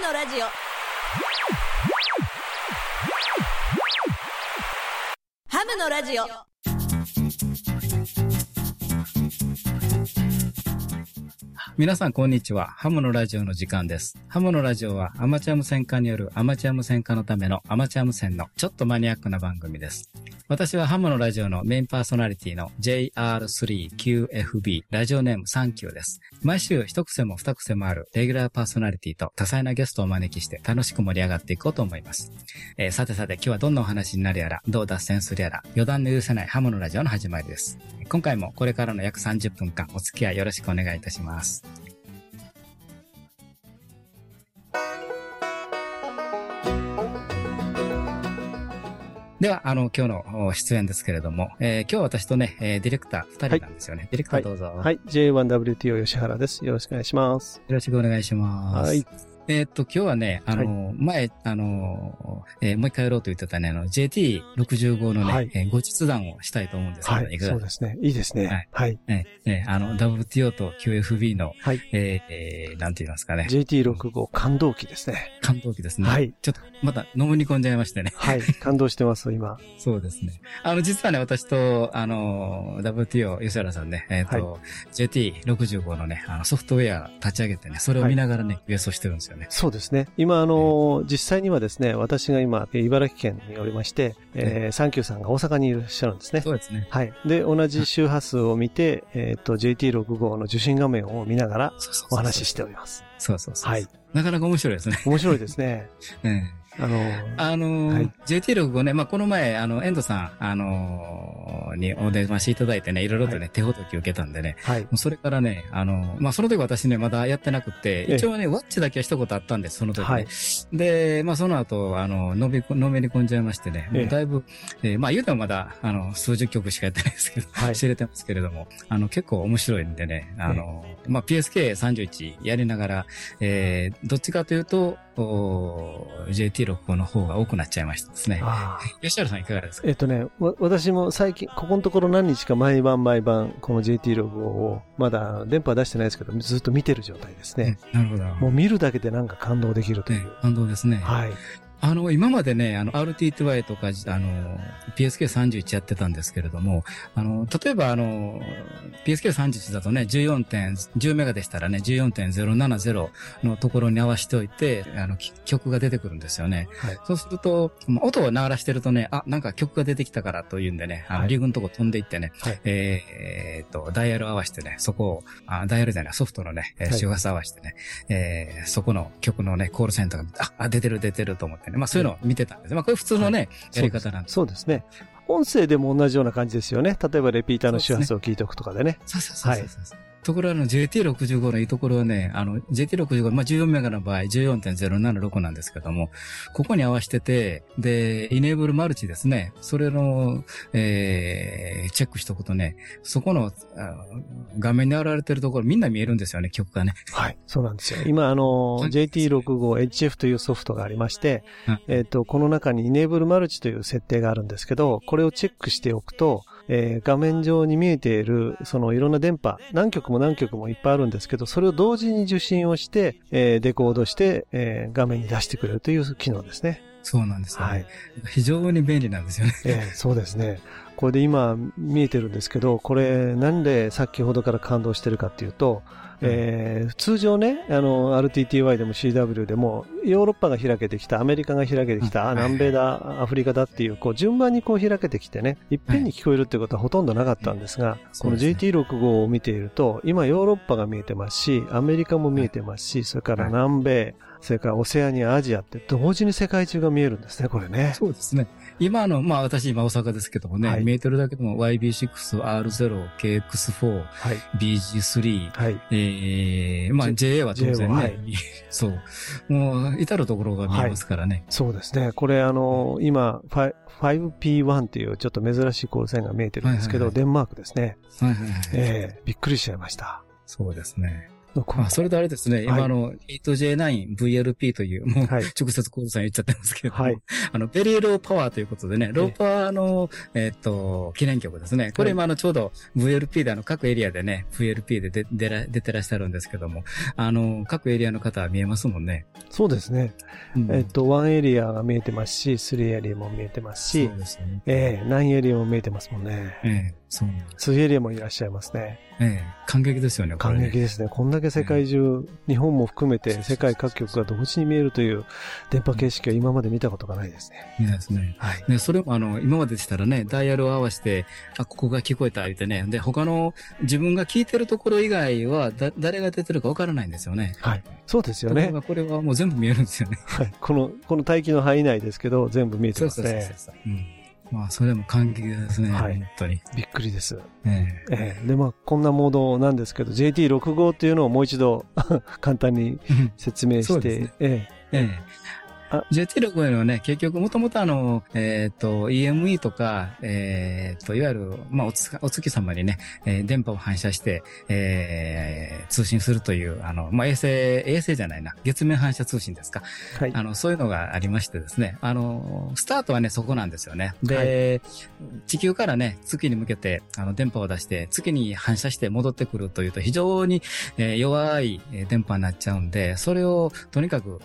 のラジオハムのラジオ皆さん、こんにちは。ハムのラジオの時間です。ハムのラジオはアマチュア無線化によるアマチュア無線化のためのアマチュア無線のちょっとマニアックな番組です。私はハムのラジオのメインパーソナリティの JR3QFB ラジオネームサンキューです。毎週一癖も二癖もあるレギュラーパーソナリティと多彩なゲストをお招きして楽しく盛り上がっていこうと思います。えーさてさて今日はどんなお話になるやら、どう脱線するやら、余談の許せないハムのラジオの始まりです。今回もこれからの約30分間お付き合いよろしくお願いいたします。では、あの、今日のお出演ですけれども、えー今日私とね、えーディレクター二人なんですよね。ディレクターどうぞ。はい。J1WTO 吉原です。よろしくお願いします。よろしくお願いします。はい。えーっと、今日はね、あの、前、あの、えーもう一回やろうと言ってたね、あの、JT65 のね、はいえーご実談をしたいと思うんですけど、はい。かがそうですね。いいですね。はい。えーえーあの、WTO と QFB の、はい。えーえーなんて言いますかね、JT65 感動機ですね。感動機ですね。はい。ちょっと、また、飲みに込んじゃいましてね。はい。感動してます、今。そうですね。あの、実はね、私と、あの、WTO、吉原さんね、えっ、と、JT65 のね、あの、ソフトウェア立ち上げてね、それを見ながらね、予想してるんですよね。そうですね。今、あの、実際にはですね、私が今、えー茨城県におりまして、えーサンキューさんが大阪にいらっしゃるんですね。そうですね。はい。で、同じ周波数を見て、えっと、JT65 の受信画面を見ながらお話ししております。そうそうそう。はい。なかなか面白いですね。面白いですね。ね あの、あのーはい JT65 ね、まあ、この前、あの、遠藤さん、あのーにお電話していただいてね、いろいろとね、は手ほどき受けたんでね、はいも。うそれからね、あの、まあ、その時私ね、まだやってなくて、ええ一応ね、ワッチだけは一言あったんです、その時ね。はいで、まあ、その後、あの、のめ、のめり込んじゃいましてね、ええもうだいぶ、えーまあ、言うてもまだ、あの、数十曲しかやってないですけど、はい知れてますけれども、あの、結構面白いんでね、あの、まあ、PSK31 やりながら、えー、どっちかというと、おー JT65 の方が多くなっちゃいましたですね。吉原さんいかがですか？えっとね、わ私も最近、ここのところ何日か毎晩毎晩、この JT65 を、まだ電波は出してないですけど、ずっと見てる状態ですね。うんなるほど。もう見るだけでなんか感動できるといねう。、感動ですね。はい。あの、今までね、あの、RTTY とか、あの、PSK31 やってたんですけれども、あの、例えばあの、PSK31 だとね、14点、10メガでしたらね、14.070のところに合わせておいて、あの、き曲が出てくるんですよね。はい。そうすると、まあ音を鳴らしてるとね、あ、なんか曲が出てきたからというんでね、あの、はいリグのとこ飛んでいってね、はいえーえーっと、ダイヤル合わせてね、そこを、あダイヤルじゃない、ソフトのね、周波数合わせてね、えーそこの曲のね、コールセンターがあ出てる出てると思ってね、まあそういうのを見てたんです。まあこれ普通のね、やり方なんです。そうですね。音声でも同じような感じですよね。例えばレピーターの周波数を聞いておくとかでね。そうそうそうそうそう。ところがあの JT65 のいいところはね、あの JT65、まあ14メガの場合14.076なんですけども、ここに合わせてて、で、イネーブルマルチですね。それの、えー、チェックしとくとね、そこのあ画面に現れてるところみんな見えるんですよね、曲がね。はい。そうなんですよ。今、あの、はい JT65HF というソフトがありましてうん、えっと、この中に Enable マルチという設定があるんですけど、これをチェックしておくと、えー画面上に見えている、そのいろんな電波、何曲も何曲もいっぱいあるんですけど、それを同時に受信をして、えーデコードして、えー画面に出してくれるという機能ですね。そうなんですよ、ね。はい。非常に便利なんですよね。えーそうですね。これで今見えてるんですけど、これなんで先ほどから感動してるかっていうと、えー通常ね、あの、RTTY でも CW でも、ヨーロッパが開けてきた、アメリカが開けてきた、あうん南米だ、アフリカだっていう、こう、順番にこう開けてきてね、いっぺんに聞こえるってことはほとんどなかったんですが、このそうですね。JT65 を見ていると、今ヨーロッパが見えてますし、アメリカも見えてますし、それから南米、それからオセアニア、アジアって同時に世界中が見えるんですね、これね。そうですね。今あの、まあ私今大阪ですけどもね、はい見えてるだけでも YB6、R0、KX4、はい。BG3、はい。ええまあ JA は当然 JA ははね、そう。もう、至るところが見えますからね。そうですね。これあの、今、ファイ 5P1 っていうちょっと珍しいコールサインが見えてるんですけど、はいはいはいデンマークですね。はいはいはい。ええびっくりしちゃいました。そうですね。こあそれとあれですね、今あの、8J9VLP という、もう、はい直接コードさん言っちゃってますけれども、はいあの、ベリーローパワーということでね、ローパワーの、えっと、記念曲ですね。これ今あの、ちょうど VLP であの、各エリアでね、VLP で出出ら出てらっしゃるんですけども、あの、各エリアの方は見えますもんね。そうですね。うんえっと、1エリアが見えてますし、3エリアも見えてますしそう、ですよね。ええ9エリアも見えてますもんね。ええそうなんです。2エリアもいらっしゃいますね。ええ感激ですよね、感ね激ですね。こんだけ世界中、日本も含めて世界各局が同時に見えるという電波形式は今まで見たことがないですね。いいですね。はい。ね、それもあの、今まででしたらね、ダイヤルを合わせて、あ、ここが聞こえた、言ってね。で、他の自分が聞いてるところ以外は、だ、誰が出てるかわからないんですよね。はい。そうですよねとこれはもう全部見えるんですよね。はい。この、この帯域の範囲内ですけど、全部見えてますね。そう。うん。まあ、それも感激ですね。はい。本当に。びっくりです。ええ。ええ。で、まあ、こんなモードなんですけど、JT65 っていうのをもう一度 簡単に説明して、そうですね。え。ええあ JT6 はね、結局もともとあの、えっ、と、EME とか、えっ、と、いわゆる、まあおつ、お月様にね、えー電波を反射して、えー通信するという、あの、まあ、衛星、衛星じゃないな、月面反射通信ですか。えはい。あの、そういうのがありましてですね、あの、スタートはね、そこなんですよね。で、地球からね、月に向けて、あの、電波を出して、月に反射して戻ってくるというと、非常に、えー弱いえー電波になっちゃうんで、それをとにかく、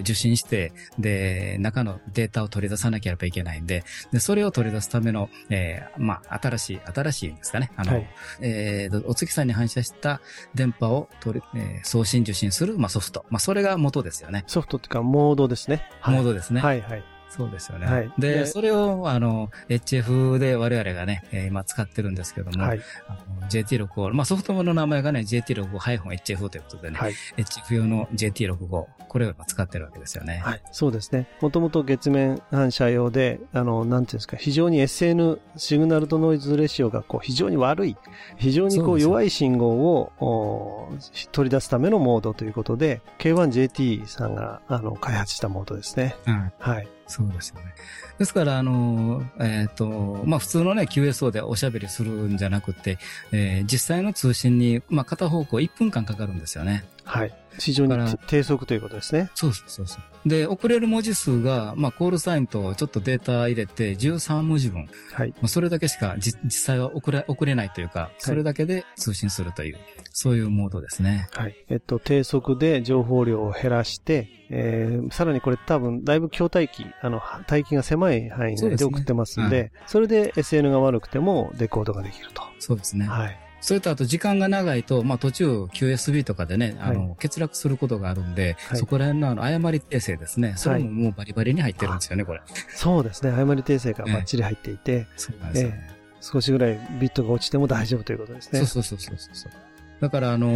受信して、で、中のデータを取り出さなければいけないんで、で、それを取り出すための、えーまあ、新しい、新しいんですかね。あの、はいえーお月さんに反射した電波を取り、えー送信受信する、まあ、ソフト。まあ、それが元ですよね。ソフトっていうか、モードですね。はいモードですね。はい、はい。そうですよね。はいででそれを、あの、HF で我々がね、えー今使ってるんですけども、はい。あの JT65、まあソフトの名前がね、JT65-HF ということでね、はい。HF 用の JT65、これを今使ってるわけですよね。はい。そうですね。もともと月面反射用で、あの、なんていうんですか、非常に SN、シグナルとノイズレシオがこう非常に悪い、非常にこそう弱い信号をお取り出すためのモードということで、K1JT さんがあの開発したモードですね。うんはい。そうですよね。ですから、あの、えっ、と、まあ普通のね、QSO でおしゃべりするんじゃなくて、えー実際の通信に、まあ片方向1分間かかるんですよね。はい。非常に低速ということですね。そうそうそう。で、送れる文字数が、まあコールサインとちょっとデータ入れて13文字分。はい。まあ、それだけしかじ実際は送れ、送れないというか、それだけで通信するという、そういうモードですね。はい。えっと、低速で情報量を減らして、えー、さらにこれ多分、だいぶ強帯域、あの、帯域が狭い範囲で送ってますんで、それで SN が悪くてもデコードができると。そうですね。はい。それとあと時間が長いと、まあ途中 QSB とかでね、あの、は欠落することがあるんで、はいそこら辺のあの、誤り訂正ですね。それももうバリバリに入ってるんですよね、これ。そうですね。誤り訂正がバッチリ入っていて、そうなんですよね。少しぐらいビットが落ちても大丈夫ということですね。そうそうそうそうそう。だから、あの、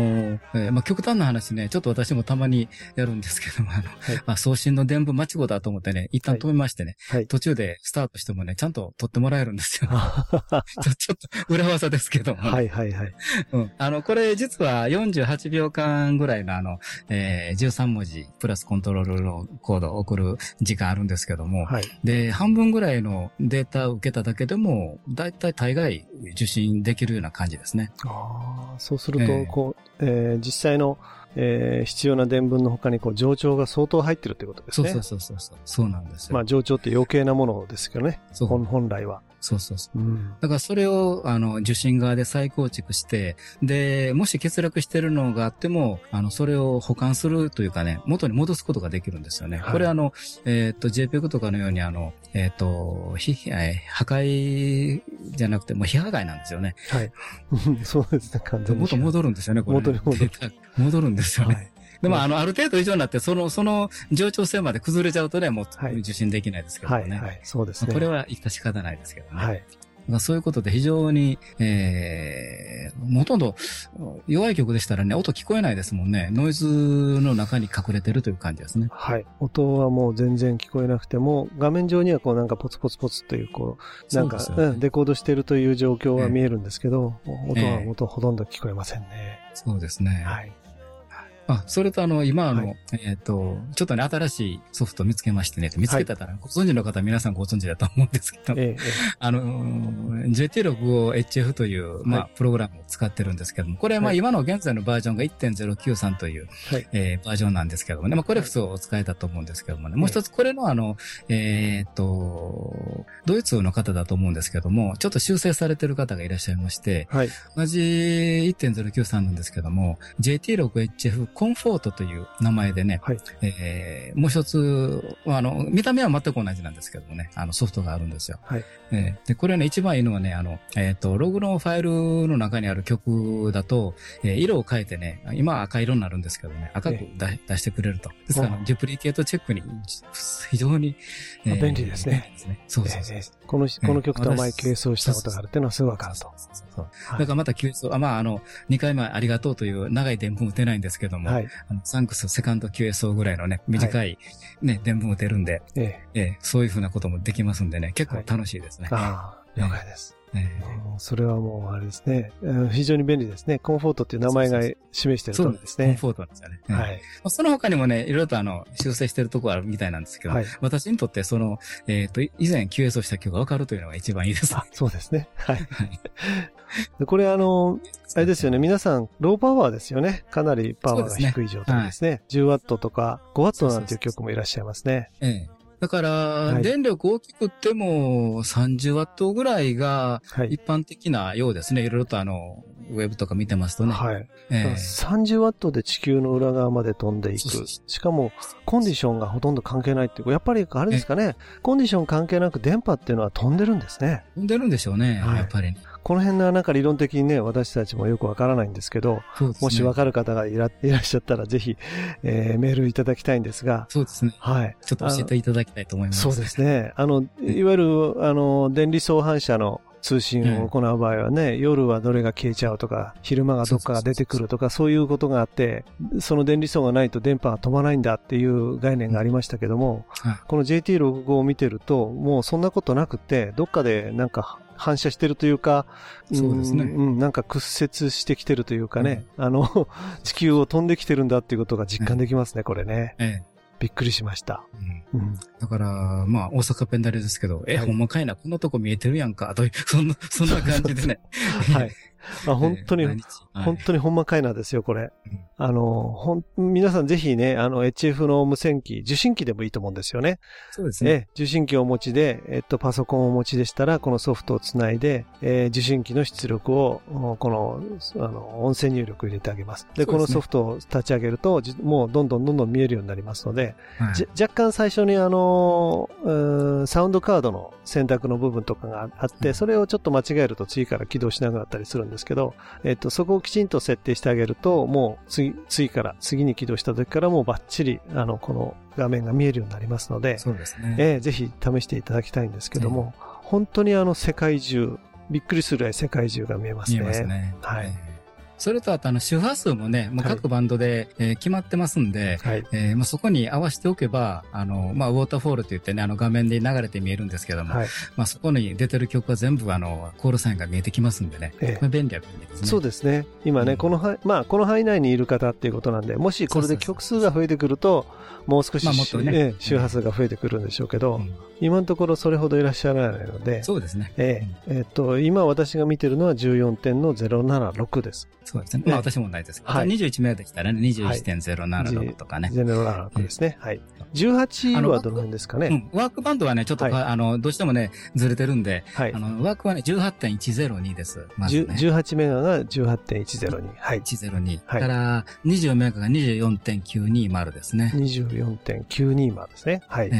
えーまあ、極端な話ね、ちょっと私もたまにやるんですけども、あの、はいまあ、送信の伝聞間違うだと思ってね、一旦止めましてね、はい。途中でスタートしてもね、ちゃんと取ってもらえるんですよ。ちょちょっと裏技ですけども、はいはいはい。うん。あの、これ実は48秒間ぐらいのあの、えー13文字プラスコントロールのコードを送る時間あるんですけども、はい。で、半分ぐらいのデータを受けただけでも、だいたい大概受信できるような感じですね。ああ、そうすると、ええこう、えー実際の、えー必要な伝聞の他に、こう、冗長が相当入ってるということですね。そうそうそうそうそう。そうなんですよ。まあ、冗長って余計なものですけどね。そう本本来は。そうそうそう。うん。だからそれを、あの、受信側で再構築して、で、もし欠落してるのがあっても、あの、それを保管するというかね、元に戻すことができるんですよね。はいこれあの、えっ、と、JPEG とかのようにあの、えっ、と、ひ、えー破壊じゃなくて、もう非破壊なんですよね。はい。そうですね、完全に。元戻るんですよね、これ、ね。元に戻る データ戻るんですよね。はい。でも、あの、ある程度以上になって、その、その、上長性まで崩れちゃうとね、もうはい受信できないですけどね。はい。はい。そうですね。これは致し方ないですけどね。はい。まあそういうことで非常に、えー、ほとんど弱い曲でしたらね、音聞こえないですもんね。ノイズの中に隠れてるという感じですね。はい。音はもう全然聞こえなくても、画面上にはこうなんかポツポツポツという、こう、なんか、そうねうん、デコードしてるという状況は見えるんですけど、音はええ音ほとんど聞こえませんね。そうですね。はい。あ、それとあの、今あの、はえっ、と、ちょっとね、新しいソフトを見つけましてね、見つけたら、ご存知の方皆さんご存知だと思うんですけど、ええ、えあのー、JT65HF という、まあ、はい。プログラムを使ってるんですけども、これ、まあ、はい。今の現在のバージョンが1.093という、えはい。えーバージョンなんですけどもね、まあ、これ普通お使いだと思うんですけどもね、もう一つ、これのあの、えーっと、ドイツの方だと思うんですけども、ちょっと修正されてる方がいらっしゃいまして、はい。同じ1.093なんですけども、JT6HF コンフォートという名前でね、はいえーもう一つ、あの、見た目は全く同じなんですけどもね、あのソフトがあるんですよ。はい。えーで、これね、一番いいのはね、あの、えっ、と、ログのファイルの中にある曲だと、えー色を変えてね、今は赤色になるんですけどね、赤くえ出出してくれると。ですから、デュプリケートチェックに非常に、あ便利ですね便利ですね。そうそうそうええこの、この曲とは前 QS をしたことがあるっていうのはすぐわかると。だからまた QS を、あ、まあ、あの、2回前ありがとうという長い伝文打てないんですけども、はい。あのサンクスセカンド QSO ぐらいのね、短いね、伝文打てるんで、ええ。ええそういうふうなこともできますんでね、結構楽しいですね。ああ、了解です。それはもうあれですね。うん非常に便利ですね。コンフォートっていう名前が示しているそうなんですすね。コンとでね。フォートなんですよね。ええはい。まあその他にもね、いろいろとあの、修正してるところあるみたいなんですけど、はい。私にとってその、えっ、と、以前 QS をした曲がわかるというのが一番いいです。あ、そうですね。はい。はいでこれあの、あれですよね。皆さん、ローパワーですよね。かなりパワーが低い状態ですね。10ワットとか5ワットなんていう曲もいらっしゃいますね。ええだから、い電力大きくても30ワットぐらいがはい一。般的なようですね。いろいろとあの、ウェブとか見てますとね。はい。ええ30ワットで地球の裏側まで飛んでいく。しかも、コンディションがほとんど関係ないっていう。やっぱりあれですかね。コンディション関係なく電波っていうのは飛んでるんですね。飛んでるんでしょうね。はいやっぱりね。この辺がなんか理論的にね、私たちもよくわからないんですけど、ねもしわかる方がいらいらっしゃったらぜひ、えーメールいただきたいんですが、そうですね。はい。ちょっと教えていただきたいと思います。そうですね。あの、いわゆる、あの、電離相反射の通信を行う場合はね、夜はどれが消えちゃうとか、昼間がどっかが出てくるとか、そういうことがあって、その電離相がないと電波が飛ばないんだっていう概念がありましたけども、はい。この JT65 を見てると、もうそんなことなくて、どっかでなんか反射してるというか、そうですね。んうん、なんか屈折してきてるというかね、あの、地球を飛んできてるんだっていうことが実感できますね、これね。ええ。びっくりしました。うんうん。だから、まあ、大阪ペンダルですけど、え、はいほんまかいな、こんなとこ見えてるやんか、という、そんな、そんな感じでね。はい。あ本当に本当にほんまかいなですよ、これ。うんあの、ほん、皆さんぜひね、あの、HF の無線機、受信機でもいいと思うんですよね。そうですね。ええ、受信機をお持ちで、えっと、パソコンをお持ちでしたら、このソフトをつないで、えー受信機の出力を、おこの、あの、音声入力を入れてあげます。で、ですねこのソフトを立ち上げると、じもうどんどんどんどん見えるようになりますので、はいじ若干最初にあの、サウンドカードの選択の部分とかがあって、それをちょっと間違えると次から起動しなくなったりするんですけど、えっと、そこをきちんと設定してあげると、もう次、次から、次に起動した時からもうバッチリ、あの、この画面が見えるようになりますので、そうですね。えーぜひ試していただきたいんですけども、本当にあの世界中、びっくりするぐらい世界中が見えますね。見えますね。はいええそれとあとあの周波数もね、もうはい各バンドで、えー決まってますんで、はい。えーまあ、そこに合わせておけば、あの、まあ、ウォーターフォールと言ってね、あの画面で流れて見えるんですけども、はい。まあ、そこに出てる曲は全部あの、コールサインが見えてきますんでね、ええまあ便利は便利ですね。そうですね。今ね、うんこの範囲、まあ、この範囲内にいる方っていうことなんで、もしこれで曲数が増えてくると、もう少し、まあもっとねええ周波数が増えてくるんでしょうけど、うん今のところそれほどいらっしゃらないので、そうですね。えええっと、今私が見てるのは14点の076です。そうですね。ええまあ私もないです。はい21名できたらね、21.076とかね。076ですね。はい。18はどの辺ですかね？うん。ワークバンドはね、ちょっとあの、どうしてもね、ずれてるんで、はいあ。の、ワークはね、18.102です。まず10ね。18メガが18.102。はい。102。はいから、24メガが24.920ですね。24.920ですね。はい。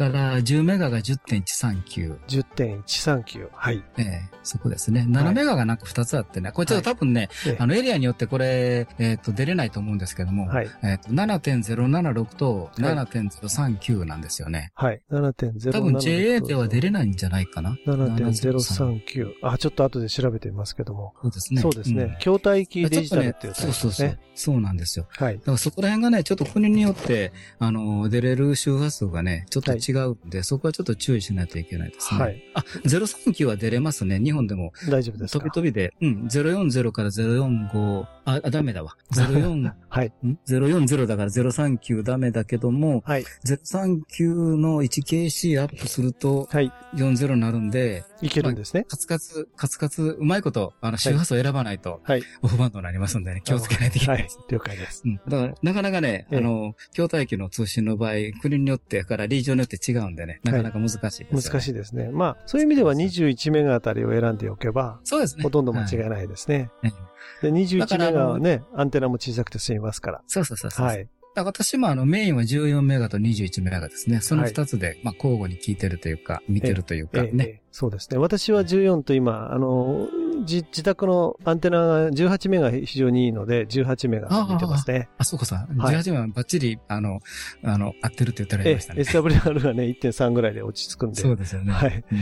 ええ。から、10メガが10.139。10.139。はい。ええ、そこですね。7メガがなんか2つあってね。これちょっと多分ね、ええあの、エリアによってこれ、えっ、と、出れないと思うんですけども、はい。えっ、と、7.076とはい7.039なんですよね。はい。7.076。多分 JA では出れないんじゃないかな。7.039。あ、ちょっと後で調べてみますけども。そうですね。そうですね。ん筐体機デジタルっていうタイプそうそうそう。そうなんですよ。はいだ。からそこら辺がね、ちょっと国によって、あの、出れる周波数がね、ちょっと違違うんで、そこはちょっと注意しないといけないですね。はい。あ、039は出れますね。日本でも。大丈夫ですか？飛び飛びで。うん。040から045。あ、あダメだわ。04、はい。ん ?040 だから039ダメだけども、はい。039の 1KC アップするとはい。40になるんだで、いけるんですね。カツカツ、カツカツ、うまいこと、あの、周波数を選ばないと、はい。オフバンドになりますんでね、気をつけないといけないです。。はい了解です。うん。だから、なかなかね、ええあの、筐体機の通信の場合、国によってからリージョンによって違うんでね、なかなか難しいですよ、ね難しいですね。まあ、そういう意味では21メガあたりを選んでおけば、そうですね。ほとんど間違いい。ないですね。ええで、だ21からメガはね、アンテナも小さくて済みますから。そうそうそうそう。はい。私もあのメインは14メガと21メガですね。その二つで、まあ交互に聞いてるというか、見てるというかね。ええええそうですね。私は14と今、あの、じ自宅のアンテナが18メガ非常にいいので、18メガ見てますね。あ、そうかさ、はい18メガバッチリ、あの、あの、合ってるって言ったらええ言いましたね。SWR がね、1.3ぐらいで落ち着くんで。そうですよね。はい。うん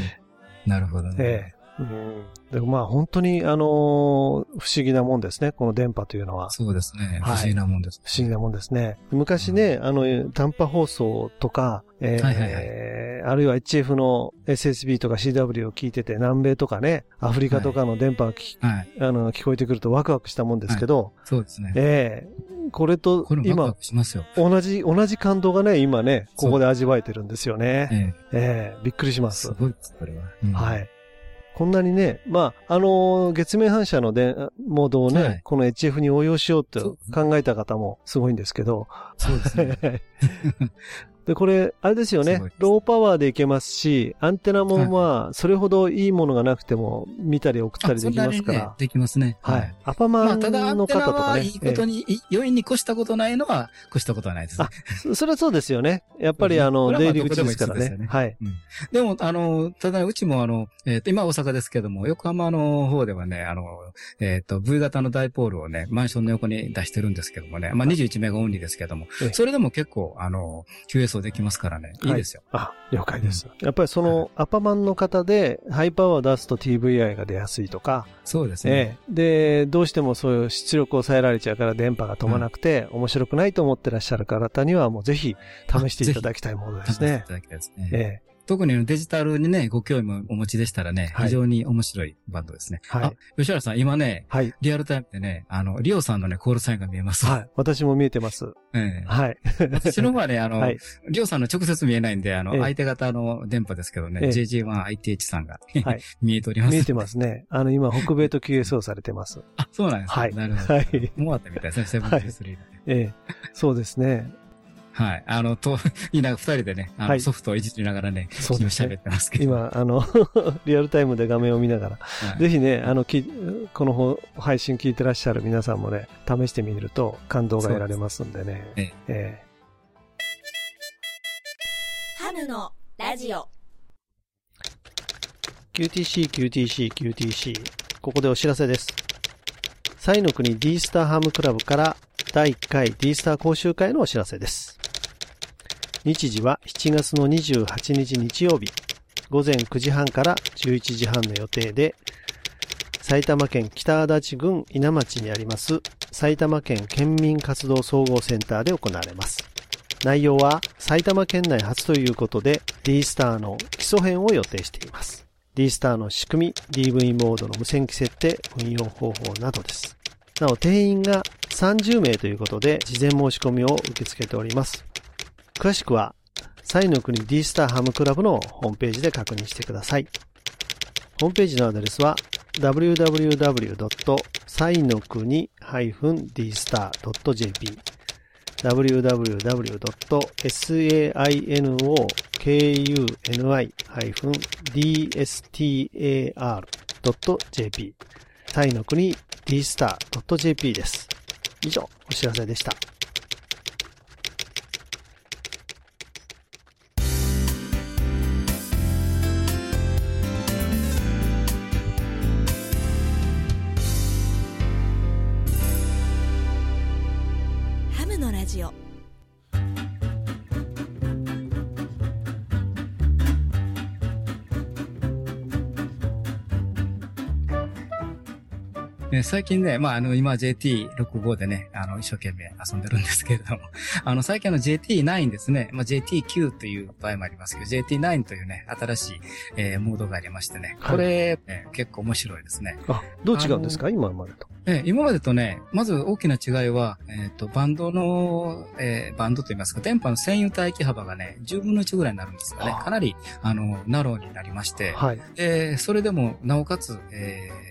なるほどね。ええうん。でまあ本当に、あのー不思議なもんですね、この電波というのは。そうですね。不はい思議なもんです。不思議なもんですね。昔ね、あの、短波放送とか、えーはいはいはあるいは HF の SSB とか CW を聞いてて、南米とかね、アフリカとかの電波がき、はい。あの聞こえてくるとワクワクしたもんですけど、そうですね。ええこれとこれもワクワ今、クしますよ。同じ、同じ感動がね、今ね、ここで味わえてるんですよね。えええびっくりしえますす。ごいです、これは。うんはい。こんなにね、まあ、あのー月面反射のでモードをね、はい。この HF に応用しようってそう考えた方もすごいんですけど、そうですね。で、これ、あれですよね。ローパワーでいけますし、アンテナもまあ、それほどいいものがなくても、見たり送ったりできますからね。できますね。はい。。アパマまあ、ンただ、アンテナの方とかね。はいいことに、い良いに越したことないのは、越したことはないですね。ええそれはそうですよね。やっぱり、あの、出入り口ですからね。ねはい。でも、あの、ただ、うちもあの、えっ、と、今大阪ですけども、横浜の方ではね、あの、えっ、と、V 型のダイポールをね、マンションの横に出してるんですけどもね、まあ、21メガオンリーですけどもええ、それでも結構、あの、できますからね、いいですよ。あ、了解です。やっぱりその、アパマンの方で、ハイパワー出すと TVI が出やすいとか、そうですね。ええ。で、どうしてもそういう出力を抑えられちゃうから電波が飛ばなくて、面白くないと思ってらっしゃる方にはもうぜひ試していただきたいものですね試してい。ただきたいですね。ええ。特にデジタルにね、ご興味もお持ちでしたらね、はい非常に面白いバンドですね。はいあ、吉原さん、今ね、はい。リアルタイムでね、あの、リオさんのね、コールサインが見えます。はい。私も見えてます。ええはい。私の方はね、あの、はい。リオさんの直接見えないんで、あの、ええ相手方の電波ですけどね、ええ JG1ITH さんが、はい見えております。見えてますね。あの、今、北米と QSO されてます。あ、そうなんですか。はいなるほど。はいもう終わったみたいですね、セブンティスリーで。ええ。そうですね。はい。あの、と、いな、二人でね、あのはいソフトをいじりながらね、そうですね今喋ってますけど。今、あの、リアルタイムで画面を見ながら、はいぜひね、あの、きこの方配信聞いてらっしゃる皆さんもね、試してみると感動が得られますんでね。えええハムのラジオ。QTC、QTC、QTC。ここでお知らせです。サイの国 D スターハムクラブから第1回 D スター講習会のお知らせです。日時は7月の28日日曜日、午前9時半から11時半の予定で、埼玉県北足立郡稲町にあります埼玉県県民活動総合センターで行われます。内容は埼玉県内初ということで D スターの基礎編を予定しています。D スターの仕組み、DV モードの無線機設定、運用方法などです。なお、定員が30名ということで、事前申し込みを受け付けております。詳しくは、サイの国 D スターハムクラブのホームページで確認してください。ホームページのアドレスは、www.sainokuni-dstar.jp www.sainokuni-dstar.jp タイの国 dstar.jp です。以上、お知らせでした。えー最近ね、まあ、あの、今 JT65 でね、あの、一生懸命遊んでるんですけれども、あの、最近あの JT9 ですね、まあ、JT9 という場合もありますけど、JT9 というね、新しい、えーモードがありましてね、これ、えー結構面白いですね。あ、どう違うんですか？今までと。えー今までとね、まず大きな違いは、えっ、と、バンドの、えーバンドといいますか、電波の占有帯域幅がね、10分の1ぐらいになるんですよねは。あかなり、あの、ナローになりまして、はい。で、それでも、なおかつ、えーと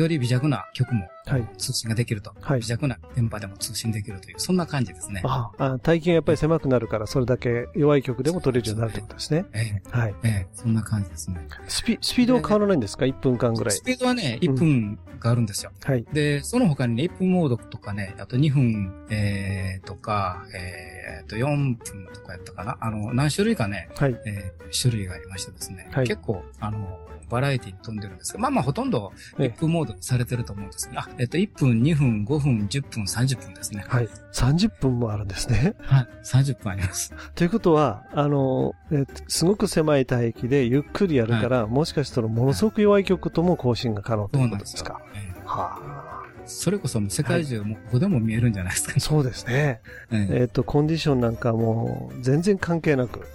より微弱な曲もはい。通信ができると。はい微弱な電波でも通信できるという、そんな感じですね。ああ、体験がやっぱり狭くなるから、それだけ弱い曲でも取れるようになるってことですね。えはい。えええそんな感じですね。スピ、スピードは変わらないんですか ?1 分間ぐらいス。ピードはね、1分があるんですよ。はい。で、その他にね、1分モードとかね、あと2分、えー、とか、えー、と4分とかやったかな？あの、何種類かね、はい。えー種類がありましてですね。はい結構、あの、バラエティに飛んでるんですが、まあまあほとんどええ1分モードにされてると思うんですけど、あ、えっ、と、1分、2分、5分、10分、30分ですね。はい。30分もあるんですね。はい。30分あります。ということは、あの、えすごく狭い帯域でゆっくりやるから、もしかしたらものすごく弱い曲とも更新が可能とそいううことなんでよですすか。。ええはそれこそもう世界中もうここでも見えるんじゃないですかあ。。そうですね。えええっ、と、コンディションなんかもう全然関係なく、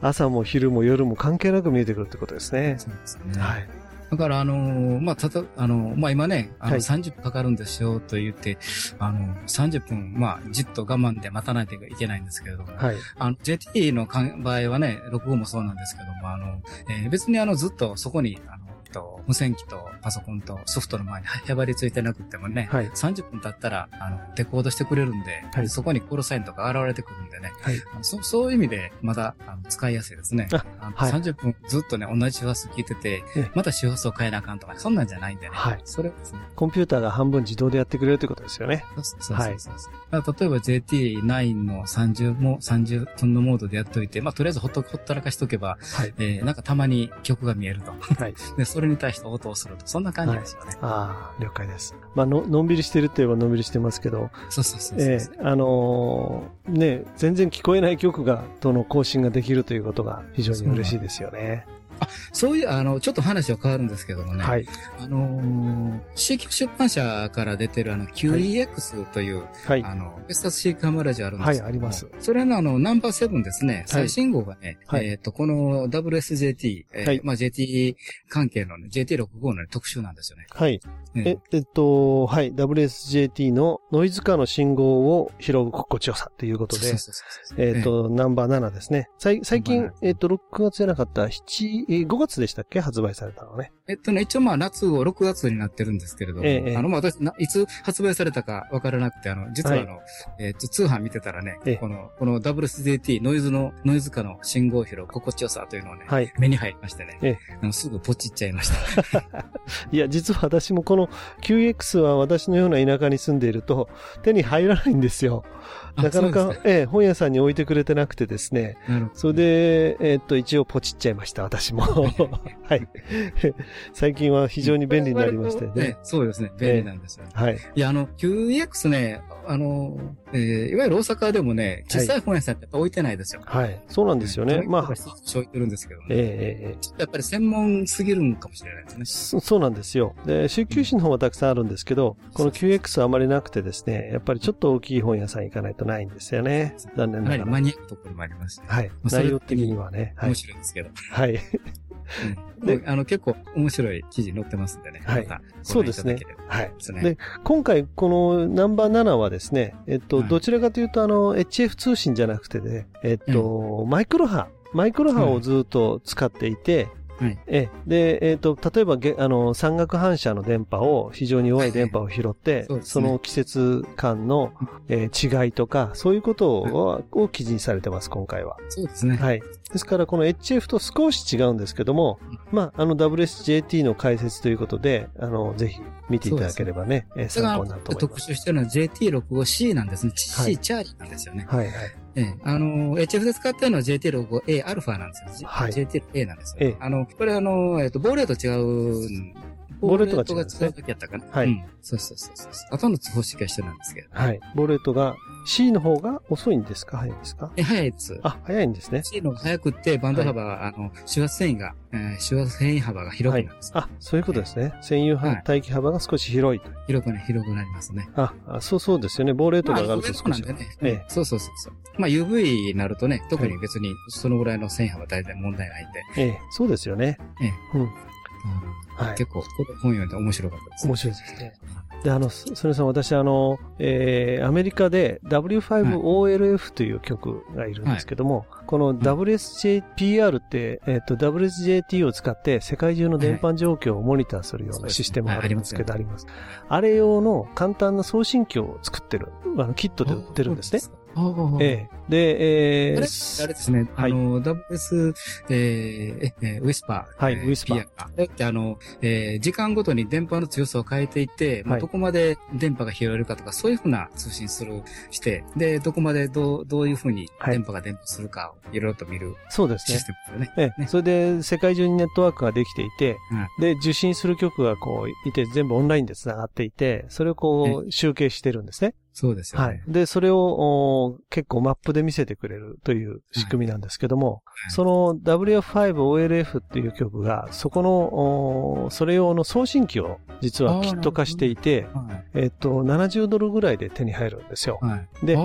朝も昼も夜も関係なく見えてくるってことですね。そうですね。はい。だから、あのーまあ、たと、あのーまあ、今ね、あの、はい30分かかるんですよと言って、あの、30分、まあ、じっと我慢で待たないといけないんですけれども、はい。あの、JT の場合はね、録音もそうなんですけども、あの、えー別にあの、ずっとそこに、あの、と無線機とパソコンとソフトの前にへばりついてなくてもね、はい。30分経ったら、あの、デコードしてくれるんで、はいそこにコールサインとか現れてくるんでね、はい。そそういう意味で、まだ、あの使いやすいですね。ああのはい30分ずっとね、同じ周波数聞いててええ、また周波数を変えなあかんとか、そんなんじゃないんでね。はいそれをですね。コンピューターが半分自動でやってくれるということですよね。そうそうそうそうそうだから例えば JT9 の30も、30分のモードでやっといて、まあ、とりあえずほっと、ほったらかしとけば、はい。えー、なんかたまに曲が見えると。はい。で、それに対して応答すると。そんな感じですよね。ああ、了解です。まあの、のんびりしてるって言えばのんびりしてますけど、そうそうそう。ええあのーね、全然聞こえない曲が、との更新ができるということが非常に嬉しいですよね。そういう、あの、ちょっと話は変わるんですけどもね。はい。あのー、C 出版社から出てるあの QEX という、はい。あの、ベスタス C カムラジオあるんですけどもはいあります。それのあの、ナンバー7ですね。最新号がね、はいえっ、と、この WSJT、えーはいまあ JT 関係のね、JT65 の、ね、特集なんですよね。はい。ええ、えっと、はい。WSJT のノイズ化の信号を拾う心地よさということでそう、そうそうそうえっ、と、ナンバー7ですね。最近えっ、と、6月じゃなかった、7、えー5月でしたっけ？発売されたのね。えっとね、一応まあ夏を6月になってるんですけれども、ええあの、まあ私な、いつ発売されたかわからなくて、あの、実はあの、えっと、通販見てたらねええ、この、この WSJT ノイズの、ノイズ化の信号拾う心地よさというのをね、はい。目に入りましてね、ええあのすぐポチっちゃいました。いや、実は私もこの QX は私のような田舎に住んでいると手に入らないんですよ。あなかなかええ、本屋さんに置いてくれてなくてですね。それで、えっと、一応ポチっちゃいました、私も。はい。最近は非常に便利になりましてええね。そうですね。便利なんですよね。はい。いや、あの、QEX ね、あの、えーいわゆる大阪でもね、小さい本屋さんってやっぱ置いてないですよ。はい。そうなんですよね。まあ、あ、置いてるんですけどね。えええちょっとやっぱり専門すぎるんかもしれないですね。そそうなんですよ。で、週休誌の方はたくさんあるんですけど、この QX はあまりなくてですね、やっぱりちょっと大きい本屋さん行かないとないんですよね。残念ながら。マニアックなところもありますし、はい。内容的にはね。はい面。白いですけど。はい。うんでで、あの、結構面白い記事載ってますんでね。はいそうですねはい。で今回このナンバー7はですね、えっと、はいどちらかというとあの、HF 通信じゃなくてね、えっと、マイクロ波、マイクロ波をずっと使っていて、はいえで、えっ、と、例えばげ、あの、山岳反射の電波を、非常に弱い電波を拾って、そねその季節間の、えー違いとか、そういうことを,、を記事にされてます、今回は。そうですね。はい。ですから、この HF と少し違うんですけども、まあ、あの WSJT の解説ということで、あの、ぜひ見ていただければね、えー参考になると思います。特集してるのは JT65C なんですね。はい C チャーリーなんですよね。はい、はい。ええ、あの、HF で使ってるのは JT65A アルファなんですよ。はい JT6A なんですよ。ええあの、これあの、えっと、ボーレート違う、ボーレートが違うんですねボーレートが違う時やったかな。はいうんそうそうそうそう。あとの方式は一緒なんですけど。はい。ボレートが C の方が遅いんですか？早いんですか？え、早いです。あ、早いんですね。C の方が早くって、バンド幅が、あの、周圧繊維が、えー周圧繊維幅が広くなるんです。あ、そういうことですね。占有はい帯域幅が少し広いと。広くね、広くなりますね。あ、あそうそうですよね。亡霊とまあ、か上がると少し。上なんでね。ええそうそうそうそう。まあ、UV になるとね、特に別にそのぐらいの繊維幅は大体問題ないんで、ええ、そうですよね。うん。はい。結構、この本読んで面白かったです。面白いですね。で、あの、そそれさん、私、あの、えー、アメリカで W5OLF という曲がいるんですけども、この WSJPR って、えっ、と、WSJT を使って世界中の電波状況をモニターするようなシステムがあるんですけど、はあります。あれ用の簡単な送信機を作ってる、あの、キットで売ってるんですね。ええ。で、えあれ？ー、あれですね、はい。あの、WS、えー、え、えウィスパー。はいえウィスパー。れってあの、えー、時間ごとに電波の強さを変えていって、まあはいどこまで電波が拾えるかとか、そういうふうな通信する、して、で、どこまでどう、どういうふうにはい。電波が伝播するかをいろいろと見るそうですね。シス。テムですよね。ええ、それで世界中にネットワークができていて、はいで、受信する局がこういて、全部オンラインで繋がっていて、それをこう集計してるんですね。そうですよね。はい。で、それをお結構マップで見せてくれるという仕組みなんですけども、いその WF5OLF っていう曲が、そこの、おそれ用の送信機を実はキット化していて、はい。えっと、70ドルぐらいで手に入るんですよ。はい。で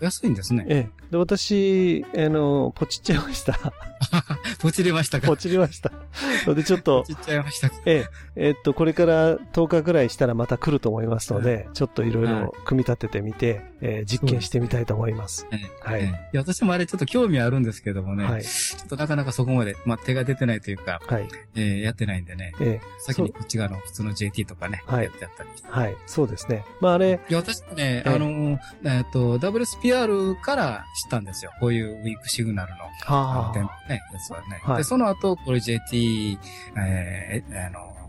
安いんですね。ええ。で、私、あの、ポチっちゃいました。ポチりましたか？ポチりました。ので、ちょっとポ、チっちゃいましたか？ええ、えっと、これから10日ぐらいしたらまた来ると思いますので、ちょっといろいろ組み立ててみて、えー実験してみたいと思います。ええはいええいや、私もあれちょっと興味あるんですけどもね、はい。ちょっとなかなかそこまで、まあ、手が出てないというか、はい。えーやってないんでね、ええ、先にこっち側の普通の JT とかね、はいやってやったりして。はい。そうですね。まあ、あれ、いや、私もね、ええあの、えっと、WSPR から知ったんですよ。こういうウィークシグナルの、あのね、やつはね。はいで、その後、これ JT、えーえあの、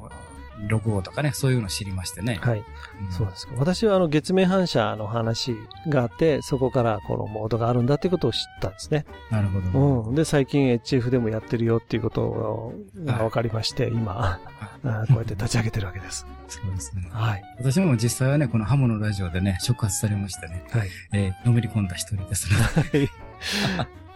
6号とかね、そういうのを知りましてね。あ、はい。んそうですか。私はあの月面反射の話があって、そこからこのモードがあるんだってことを知ったんですね。なるほど。うん。で、最近 HF でもやってるよっていうことが分かりまして、今、あこうやって立ち上げてるわけです。そうですね。はい。私も実際はね、このハモのラジオでね、触発されましてね、はい。えーのめり込んだ一人ですね。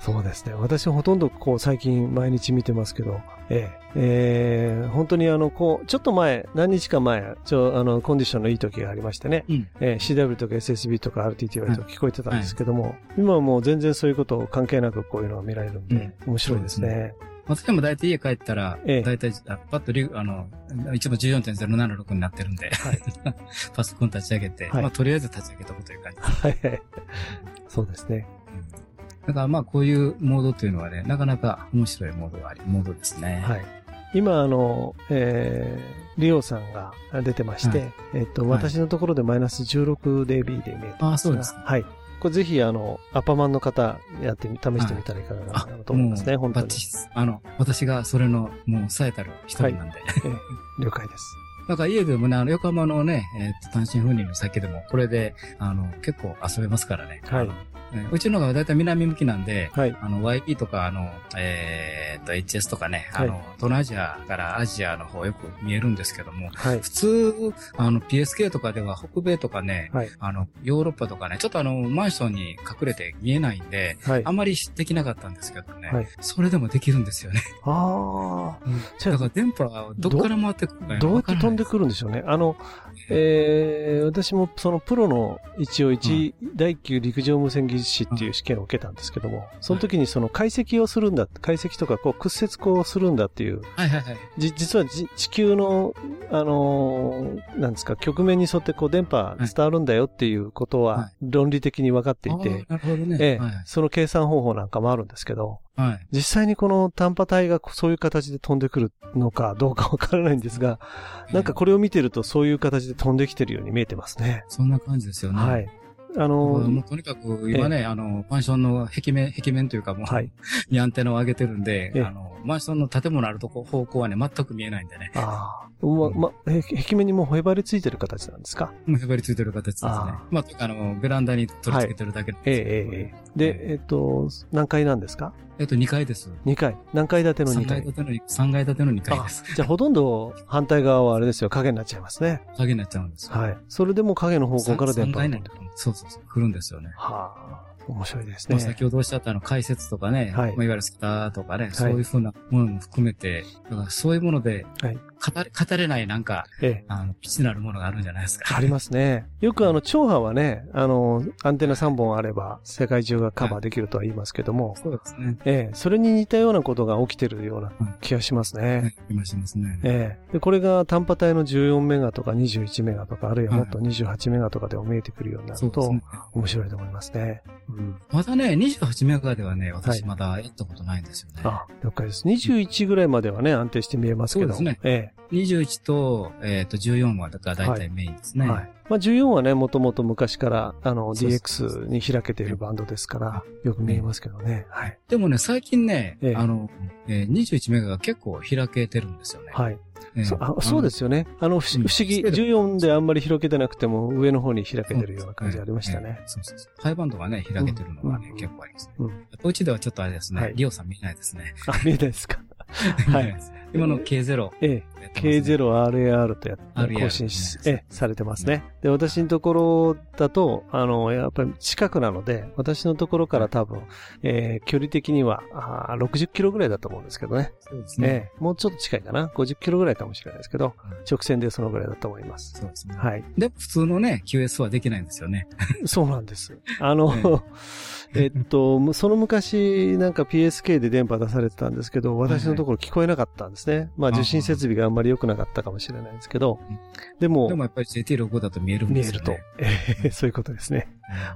そうですね。私はほとんどこう最近毎日見てますけど、ええ。えー本当にあの、こう、ちょっと前、何日か前、ちょ、あの、コンディションのいい時がありましてね、うん。えー CW とか SSB とか RTTY とか聞こえてたんですけども、今はもう全然そういうことを関係なくこういうのが見られるんで、うん。面白いですね。私でも大体家帰ったら、ええ。大体、あパッとリュあの、一番14.076になってるんで、はい。パソコン立ち上げて、はい。まあとりあえず立ち上げとくという感じ。はい。そうですね。うんだからまあこういうモードというのはね、なかなか面白いモードがあり、モードですね。はい。今、あの、えー、リオさんが出てまして、はいえっと、はい私のところでマイナス 16dB で見えてますがあそうですねはい。これぜひ、あの、アパマンの方、やってみ、試してみたらいかがあなと思いますね、本当にあの、私がそれの、もう最たる一人なんで。えー了解です。だから家でもね、あの、横浜のね、えっと、単身赴任の先でも、これで、あの、結構遊べますからね。はい。ねうちのがだいたい南向きなんで、はい。あの、YP とか、あの、えーっと、HS とかね、あの、はい東南アジアからアジアの方よく見えるんですけども、はい。普通、あの、PSK とかでは北米とかね、はい。あの、ヨーロッパとかね、ちょっとあの、マンションに隠れて見えないんで、はい。あんまりできなかったんですけどね、はいそれでもできるんですよね。ああ。じゃあだから電波はどっから回ってくるかどうやって飛んでるくるんでしょうね。あの、えー、私もそのプロの一応一、第9陸上無線技術士っていう試験を受けたんですけども、その時にその解析をするんだ、解析とかこう屈折こうするんだっていう、はいはいはい。じ、実はじ地球の、あのーなんですか、局面に沿ってこう電波伝わるんだよっていうことははい論理的に分かっていて、あーなるほどね。ええはいその計算方法なんかもあるんですけど、はい。実際にこの短波体がそういう形で飛んでくるのかどうかわからないんですが、なんかこれを見てるとそういう形で飛んできてるように見えてますね。そんな感じですよね。はい。あものうとにかく今ね、あの、マンションの壁面、壁面というかもう、はいにアンテナを上げてるんでええ、あの、マンションの建物あるとこ方向はね、全く見えないんでね。ああ、ま、ま、へ壁面にもうへばりついてる形なんですか？もうへばりついてる形ですねあ。まあ、あの、ベランダに取り付けてるだけなんええですけどええええ。で、えっと、何階なんですか？えっと、2階です。2階。何階建ての2 3階階建ての、三階建ての2階あです。じゃあほとんど反対側はあれですよ、影になっちゃいますね。影になっちゃうんですよ。はい。それでも影の方向から電3波が飛んで階になるそうそうそう。来るんですよね。はあ、面白いですまあ、ね先。ほどおっしゃったあの解説とかね、はいまあ、いわゆるスターとかね、そういうふうなものも含めて、だからそういうもので、はい語れ、語れないなんか、ええ。あの、基地なるものがあるんじゃないですか。ありますね。よくあの、超波はね、あの、アンテナ3本あれば、世界中がカバーできるとは言いますけども、そうですね。ええ、それに似たようなことが起きてるようなうん気がしますはね。い、今しますね。ええ。で、これが単波帯の14メガとか21メガとか、あるいはもっと28メガとかでも見えてくるようになると。面白いと思いますね。うん。まだね、28メガではね、はい私まだやったことないんですよね。あ、了解です。21ぐらいまではね、安定して見えますけど。そうですねえ21と、えっ、と、14は、だから大体メインですえ。ね。はい。まあ、14はね、もともと昔から、あの、DX に開けているバンドですから、よく見えますけどね。はい。でもね、最近ね、ええあの、えー21メガが結構開けてるんですよね。はい。ええそあそうですよね。あの、不思議。けど14であんまり広げてなくても、上の方に開けてるような感じありましたねええ。そうそうそう。ハイバンドがね、開けてるのがね、うん結構ありますね。うん。うちではちょっとあれですね、はいリオさん見えないですね。あ、見えないですか。はい。今の K0。ええ。K0RAR とや更新し、ねええ、されてますね。で、私のところだと、あの、やっぱり近くなので、私のところから多分、えー距離的には、あー60キロぐらいだと思うんですけどね。そうですね。ええ、もうちょっと近いかな。50キロぐらいかもしれないですけど、うん直線でそのぐらいだと思います。そうですね。はい。でも普通のね、QS はできないんですよね。そうなんです。あの、えっと、その昔、なんか PSK で電波出されてたんですけど、私のところ聞こえなかったんですね。まあ受信設備があんまり良くなかったかもしれないんですけどうん、でもで、もやっぱり JT65 だと見えるん見えると。ええそういうことですね。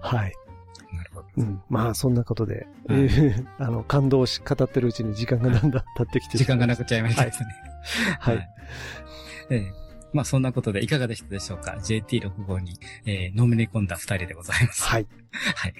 はい。うんなるほど。うん、まあ、そんなことで、あの、感動し、語ってるうちに時間がだんだん経ってきて時間がなくて。ちゃいましたですね。はい。ええまあそんなことでいかがでしたでしょうか ?JT65 に、えー、のめり込んだ二人でございます。はい。はい。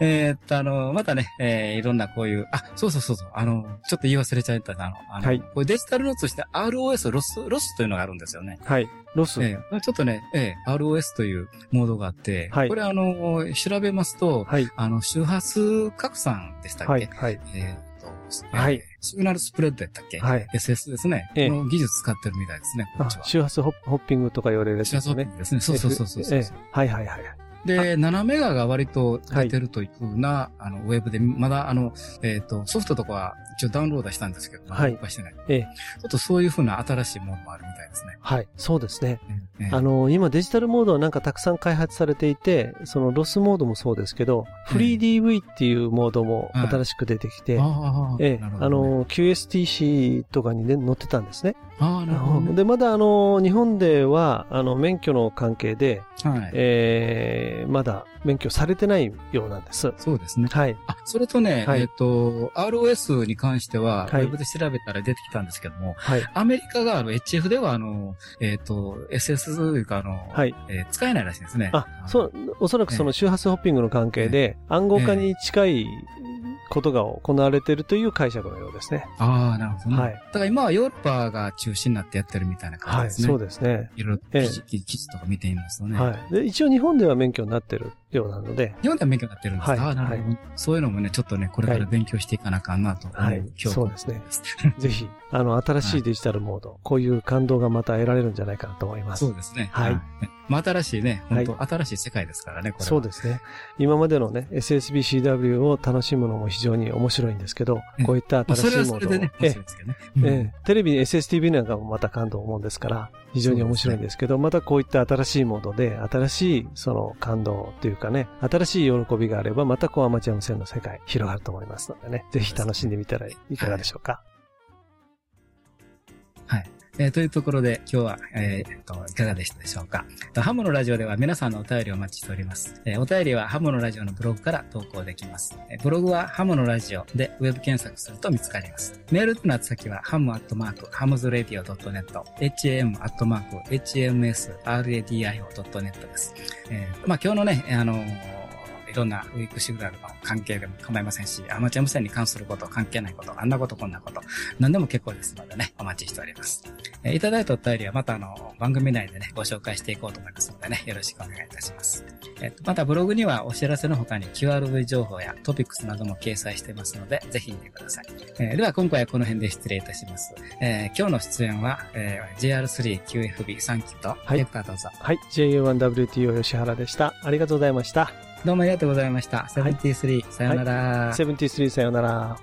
えーっと、あの、またね、えー、いろんなこういう、あ、そうそうそうそう、あの、ちょっと言い忘れちゃったな、あの、あのはいこれデジタルモードとして ROS、ロス、ロスというのがあるんですよね。はい。ロス。ええちょっとね、ええ ROS というモードがあって、はいこれあの、調べますと、はい。あの、周波数拡散でしたっけ、はい。はい。えーっと、はいえー signal spread やったっけ？はい。?SS ですね。ええこの技術使ってるみたいですね、こっあちは。周波数ホッホッピングとか言われるやつ周波数ホッですねピングですね。そうそうそうそうはいはいはい。で、7メガが割と出てるというふうな、あの、ウェブで、まだ、あの、えっ、と、ソフトとかは一応ダウンロードしたんですけど、はい。動かしてない。ええ。ちょっとそういうふうな新しいものもあるみたいですね。はい。そうですね。ええ。あの、今デジタルモードはなんかたくさん開発されていて、そのロスモードもそうですけど、フリー DV っていうモードも新しく出てきて、ああ、ええ。なるほどね。あの、QSTC とかにね、載ってたんですね。ああ、なるほどね、で、まだあの、日本では、あの、免許の関係で、はい。えー、まだ免許されてないようなんです。そうですね。はい。あ、それとね、はいえっ、と、ROS に関しては、はいウェブで調べたら出てきたんですけども、はい。アメリカがあの HF ではあの、えっ、と、SS というかあの、はい。えー使えないらしいですね。あ、そう、おそらくその周波数ホッピングの関係で、暗号化に近いことが行われているという解釈のようですね。ああ、なるほどね。はいだから今はヨーロッパが中心になってやってるみたいな感じはい。ですね。そうですね。いろいろ記事記事とか見てみますとね。はい。で、一応日本では免許になってるようなので、日本では免許になってるんですか、はいなるほど、そういうのもね、ちょっとね、これから勉強していかなあかんなと思う、はい今日そうですね。ぜひ、あの、新しいデジタルモード、こういう感動がまた得られるんじゃないかなと思います。そうですね。はい。まあ、新しいね、はい。本当、新しい世界ですからね、これは。そうですね。今までのね、SSBCW を楽しむのも非常に面白いんですけどええ、こういったまあ、新しいモードを。それはそれでね、面え。え白いですけどね。ええ。テレビに SSTV なんかもまた感動もんですから、非常に面白いんですけど、またこういった新しいモードで、新しいその感動というかね、新しい喜びがあれば、またこうアマチュア無線の世界広がると思いますのでね、ぜひ楽しんでみたらいかがでしょうか。はい。えーというところで今日は、えーっと、いかがでしたでしょうか？ハムのラジオでは皆さんのお便りをお待ちしております。えーお便りはハムのラジオのブログから投稿できます。えーブログはハムのラジオでウェブ検索すると見つかります。メールの宛先はハムアットマークハムズラディオ .net ham アットマーク hmsradio.net です。えーまあ今日のね、あのいろんなウィークシグナルの関係でも構いませんし、アマチュア無線に関すること、関係ないこと、あんなこと、こんなこと、何でも結構ですのでね、お待ちしております。えーいただいたお便りはまたあの、番組内でね、ご紹介していこうと思いますのでね、よろしくお願いいたします。えっと、またブログにはお知らせの他に QRV 情報やトピックスなども掲載していますので、ぜひ見てください。えーでは今回はこの辺で失礼いたします。えー今日の出演は、えー JR3QFB3 機と、はいデクターどうぞ。はい。JA1WTO 吉原でした。ありがとうございました。どうもありがとうございました。73、さよなら。73さよなら。